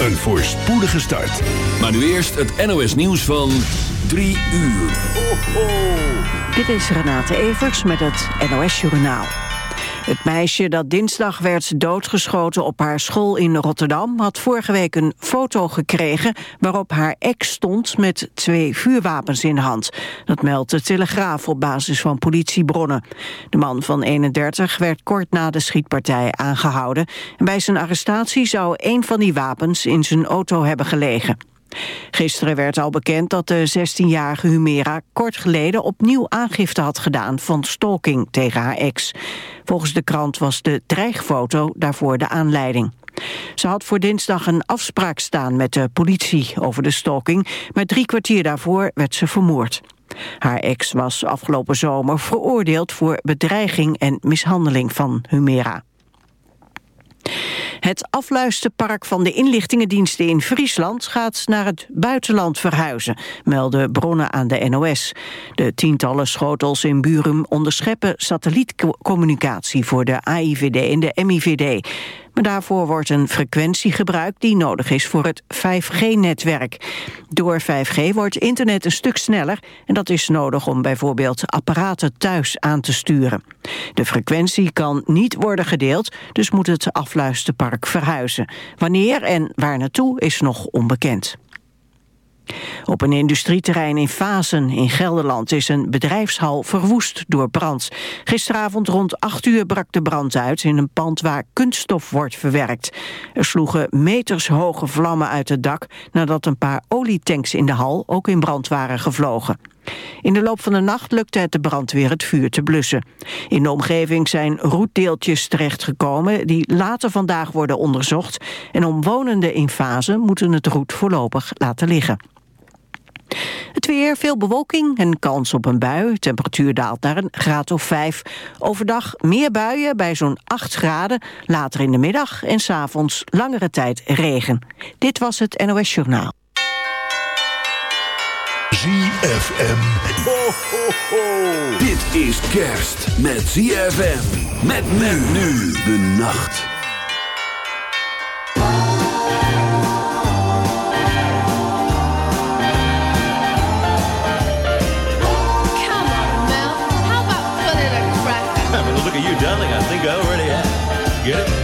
een voorspoedige start. Maar nu eerst het NOS nieuws van 3 uur. Ho. Dit is Renate Evers met het NOS Journaal. Het meisje dat dinsdag werd doodgeschoten op haar school in Rotterdam... had vorige week een foto gekregen waarop haar ex stond... met twee vuurwapens in hand. Dat meldt de Telegraaf op basis van politiebronnen. De man van 31 werd kort na de schietpartij aangehouden. En bij zijn arrestatie zou een van die wapens in zijn auto hebben gelegen. Gisteren werd al bekend dat de 16-jarige Humera kort geleden opnieuw aangifte had gedaan van stalking tegen haar ex. Volgens de krant was de dreigfoto daarvoor de aanleiding. Ze had voor dinsdag een afspraak staan met de politie over de stalking, maar drie kwartier daarvoor werd ze vermoord. Haar ex was afgelopen zomer veroordeeld voor bedreiging en mishandeling van Humera. Het afluisterpark van de inlichtingendiensten in Friesland gaat naar het buitenland verhuizen, melden bronnen aan de NOS. De tientallen schotels in Burum onderscheppen satellietcommunicatie voor de AIVD en de MIVD. Maar daarvoor wordt een frequentie gebruikt die nodig is voor het 5G-netwerk. Door 5G wordt internet een stuk sneller en dat is nodig om bijvoorbeeld apparaten thuis aan te sturen. De frequentie kan niet worden gedeeld, dus moet het afluisterpark verhuizen. Wanneer en waar naartoe is nog onbekend. Op een industrieterrein in Fazen in Gelderland is een bedrijfshal verwoest door brand. Gisteravond rond 8 uur brak de brand uit in een pand waar kunststof wordt verwerkt. Er sloegen metershoge vlammen uit het dak nadat een paar olietanks in de hal ook in brand waren gevlogen. In de loop van de nacht lukte het de brandweer het vuur te blussen. In de omgeving zijn roetdeeltjes terechtgekomen die later vandaag worden onderzocht. En omwonenden in Fazen moeten het roet voorlopig laten liggen. Het weer, veel bewolking en kans op een bui. Temperatuur daalt naar een graad of 5. Overdag meer buien bij zo'n 8 graden. Later in de middag en s'avonds langere tijd regen. Dit was het NOS Journaal. ZFM. Ho, ho, ho. Dit is kerst met ZFM. Met men nu de nacht. Already have. Get it?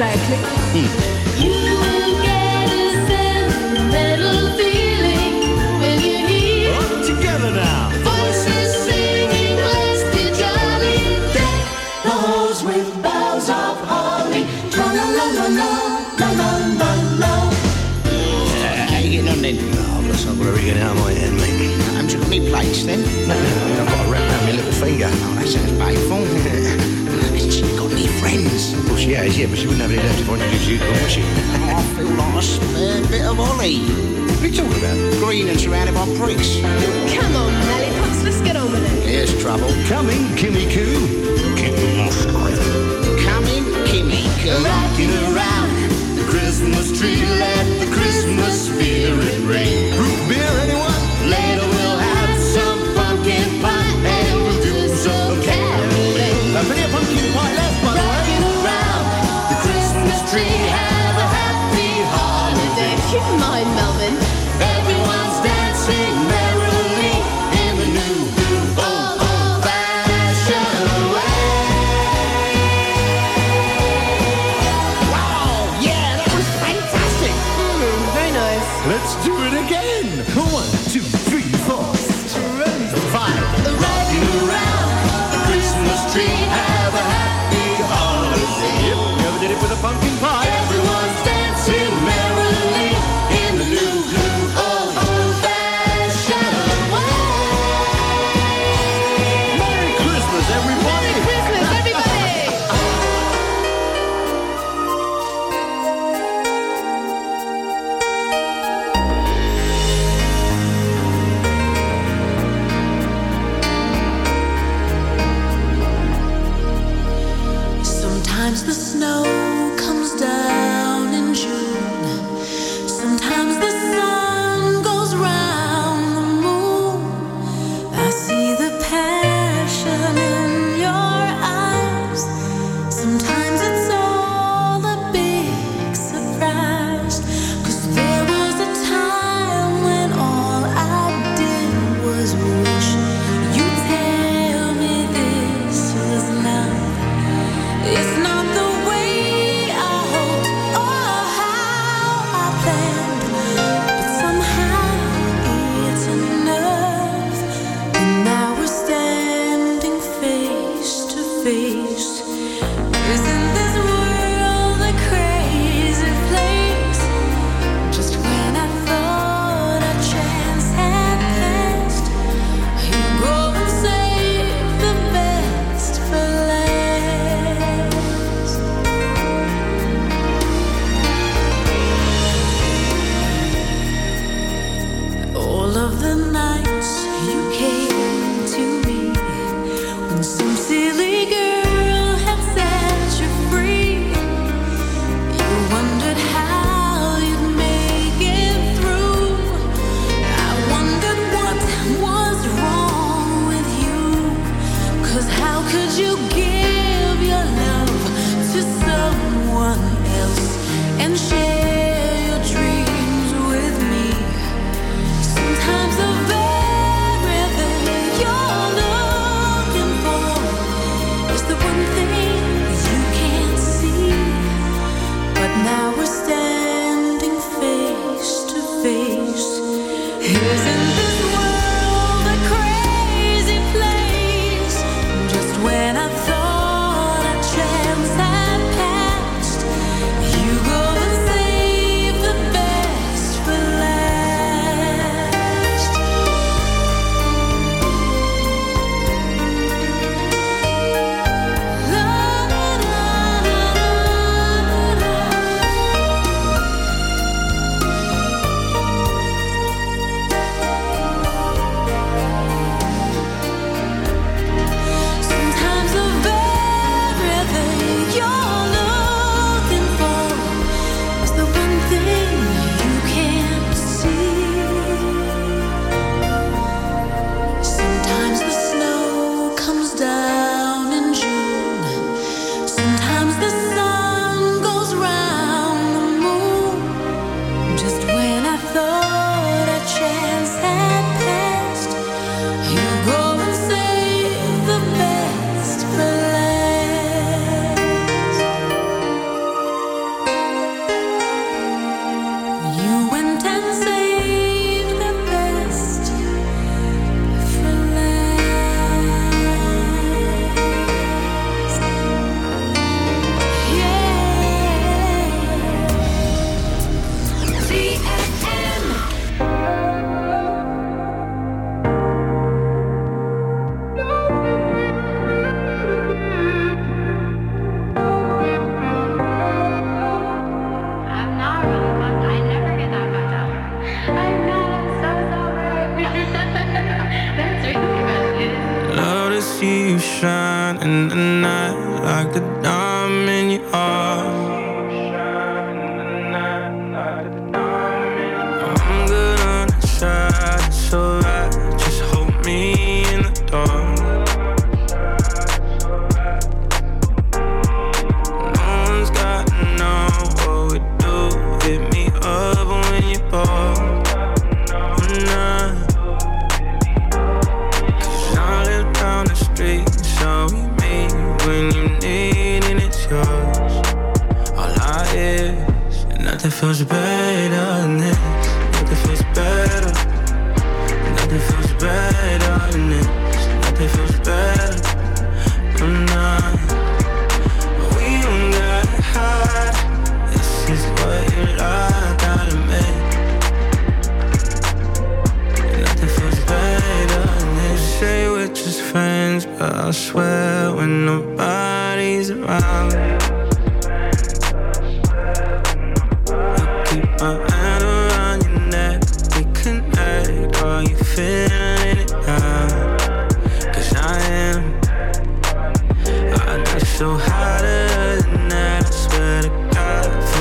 Recycling.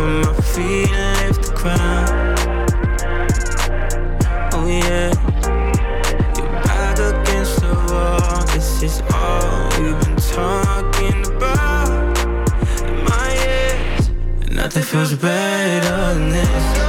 from my feet left the ground. Oh yeah, you're back against the wall. This is all we've been talking about. In my ears, nothing feels better than this.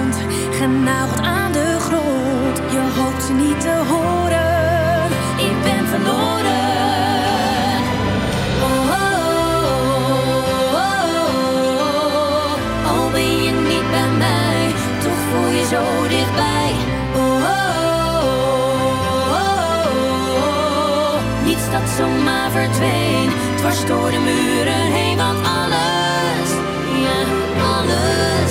genageld aan de grond. Je hoopt niet te horen. Ik ben verloren. Oh, oh, oh, oh. Zo dichtbij. Oh, oh, oh, oh. Niets dat zomaar verdween, dwars door de muren heen, want alles, ja, alles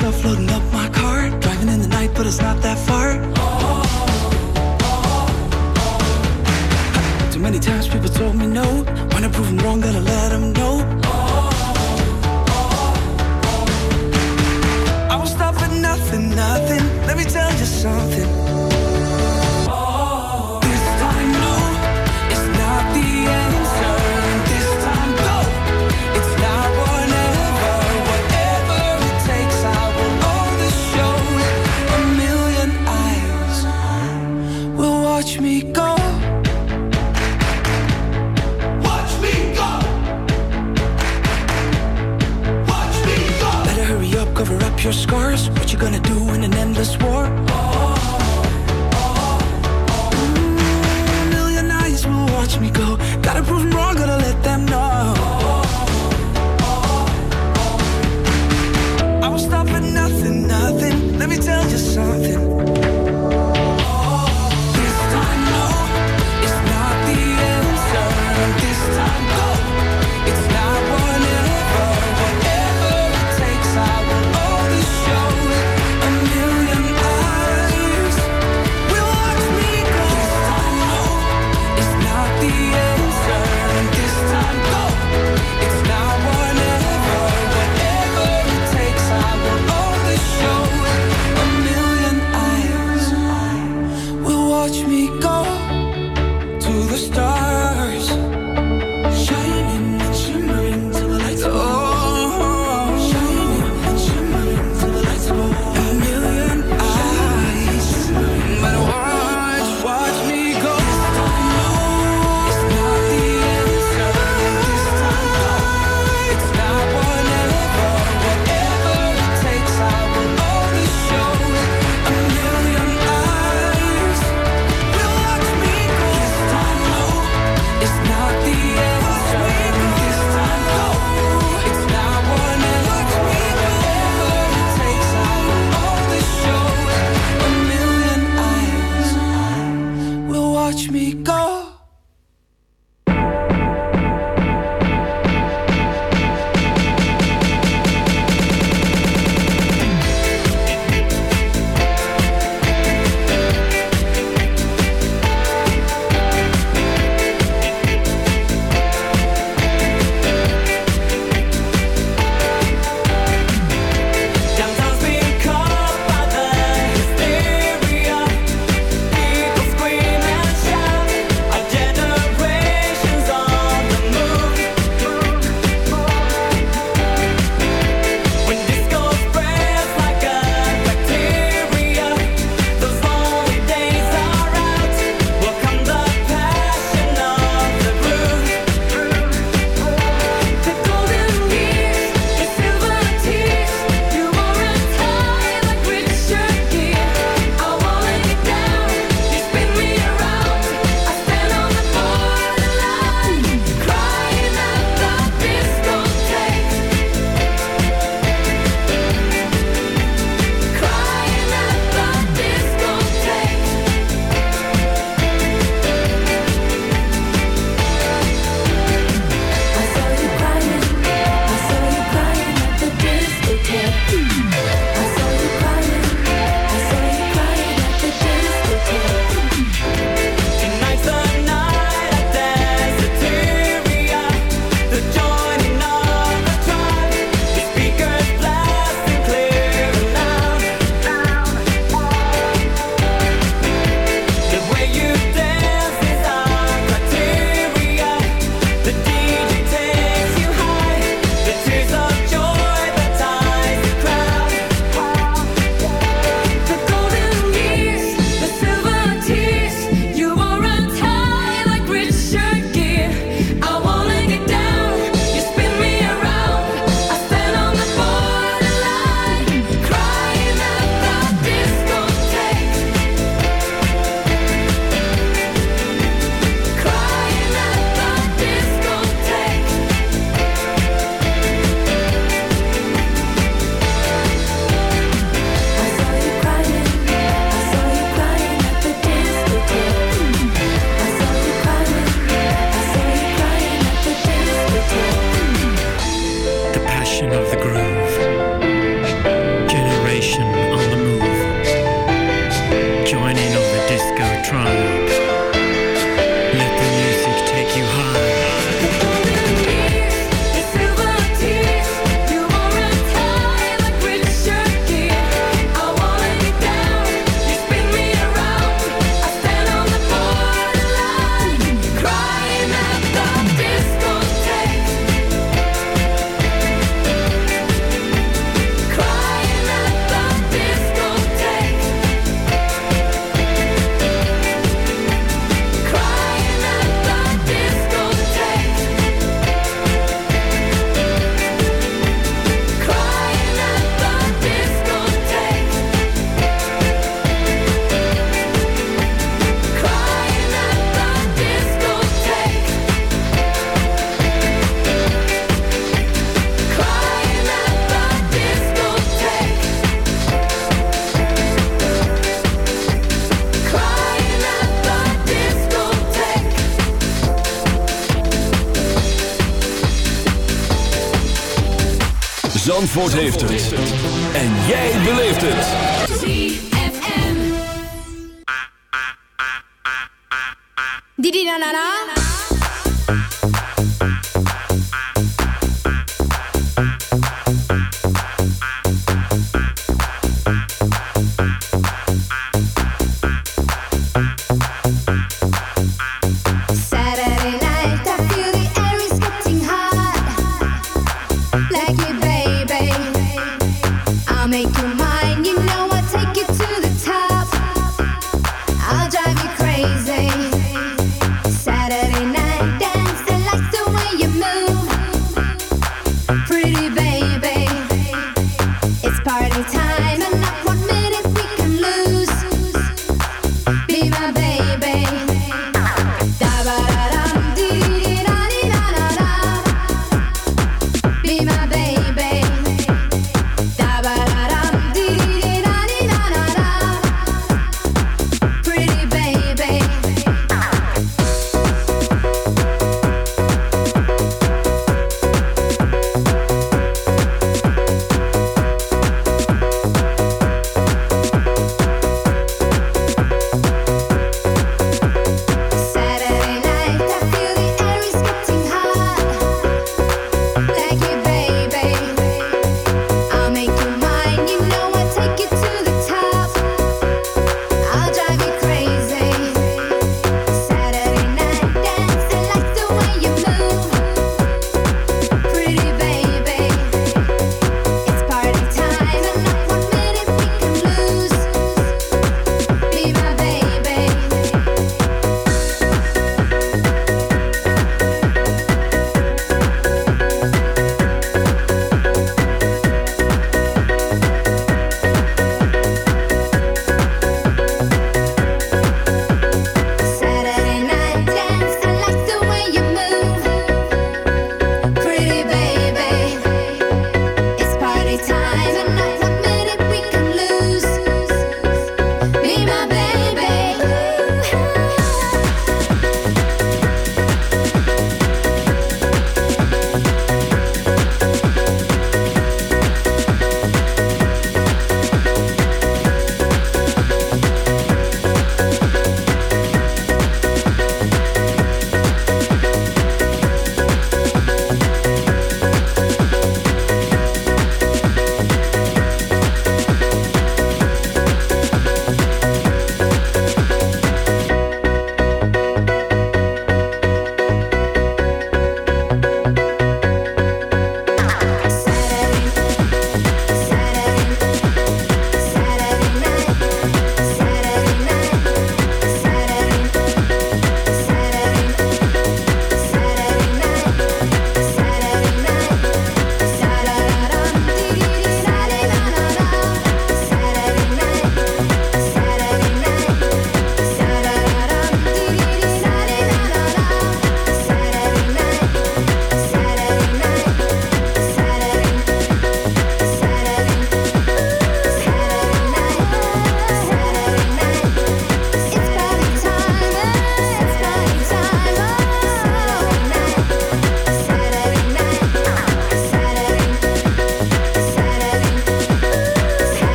Stuff, loading up my car. Driving in the night, but it's not that far. Too many times people told me no. When I prove them wrong, gotta let them know. I won't stop at nothing, nothing. Let me tell you something. Zandvoort heeft het. En jij beleeft het. ZFM. Didi na na na.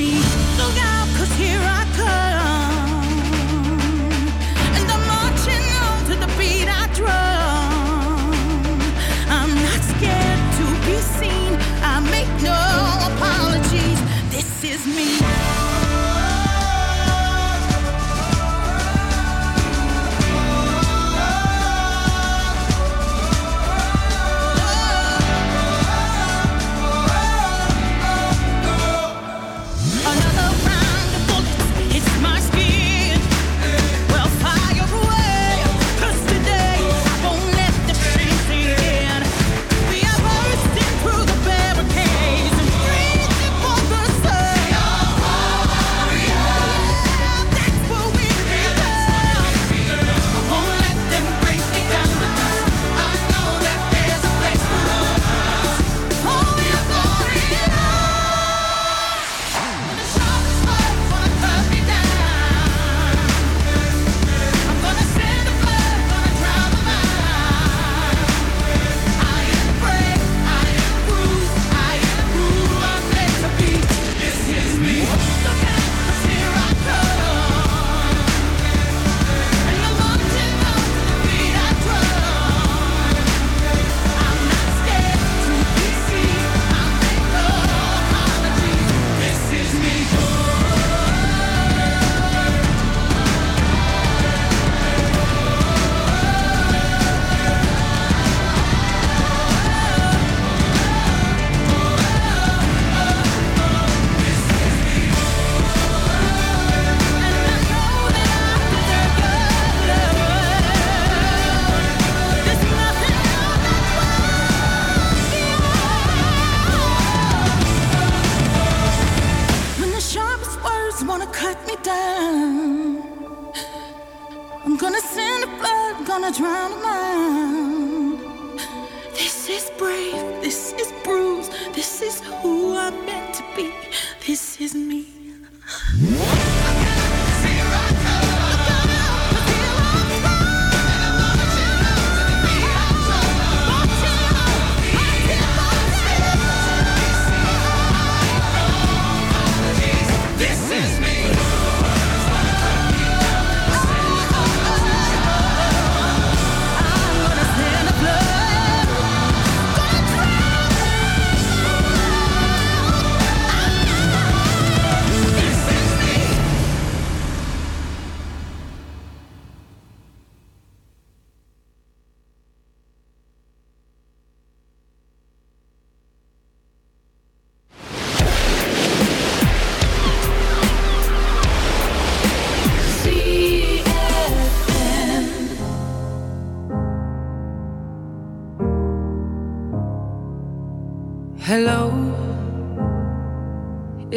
Me.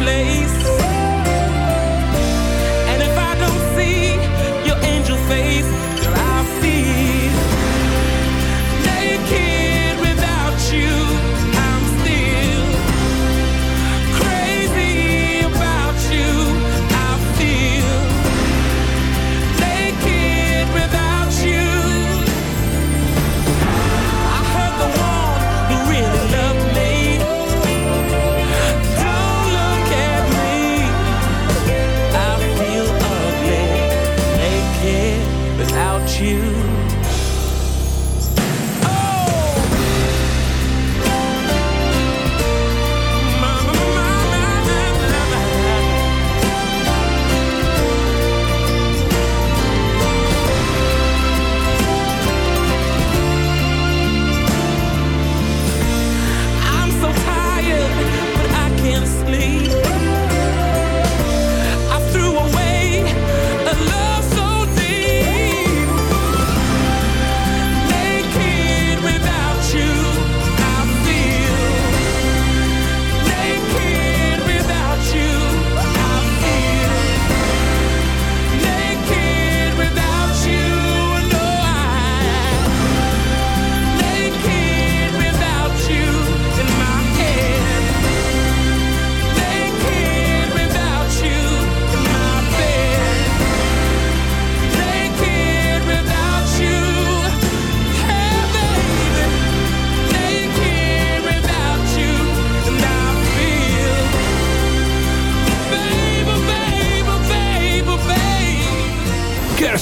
place.